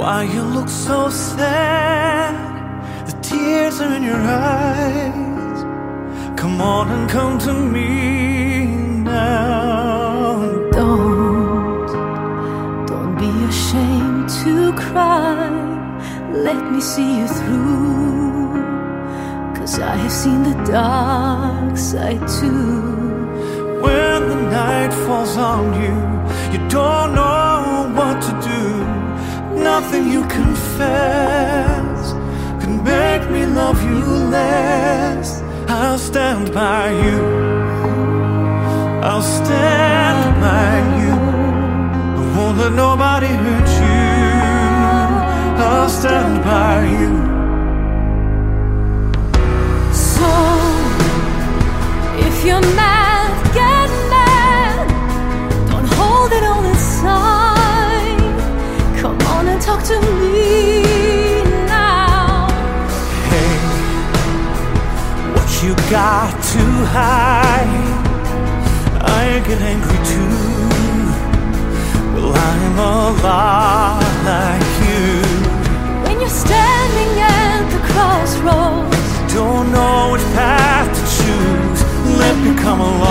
Why you look so sad? The tears are in your eyes. Come on and come to me now. Don't, don't be ashamed to cry. Let me see you through. Cause I have seen the dark side too. When the night falls on you, you Nothing you confess can make me love you less. I'll stand by you. I'll stand by you. I won't let nobody hurt you. I'll stand by you. Got too high I get angry too. Well, I'm a lot like you. When you're standing at the crossroads, Don't know which path to choose. Let me come along.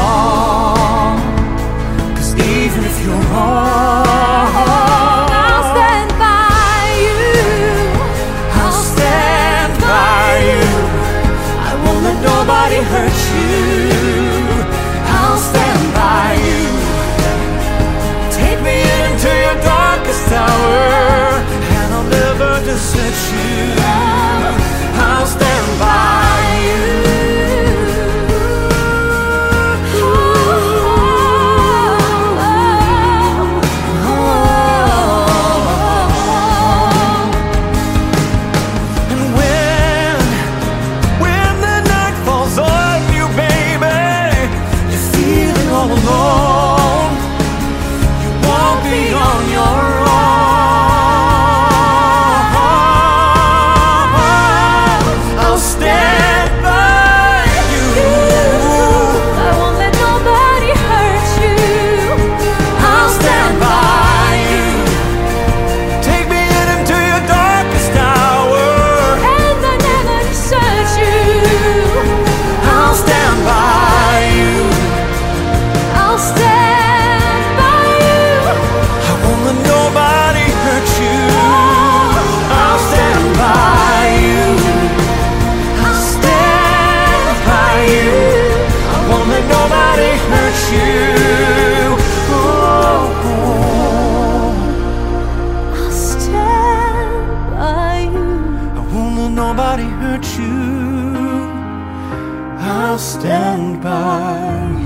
stand by.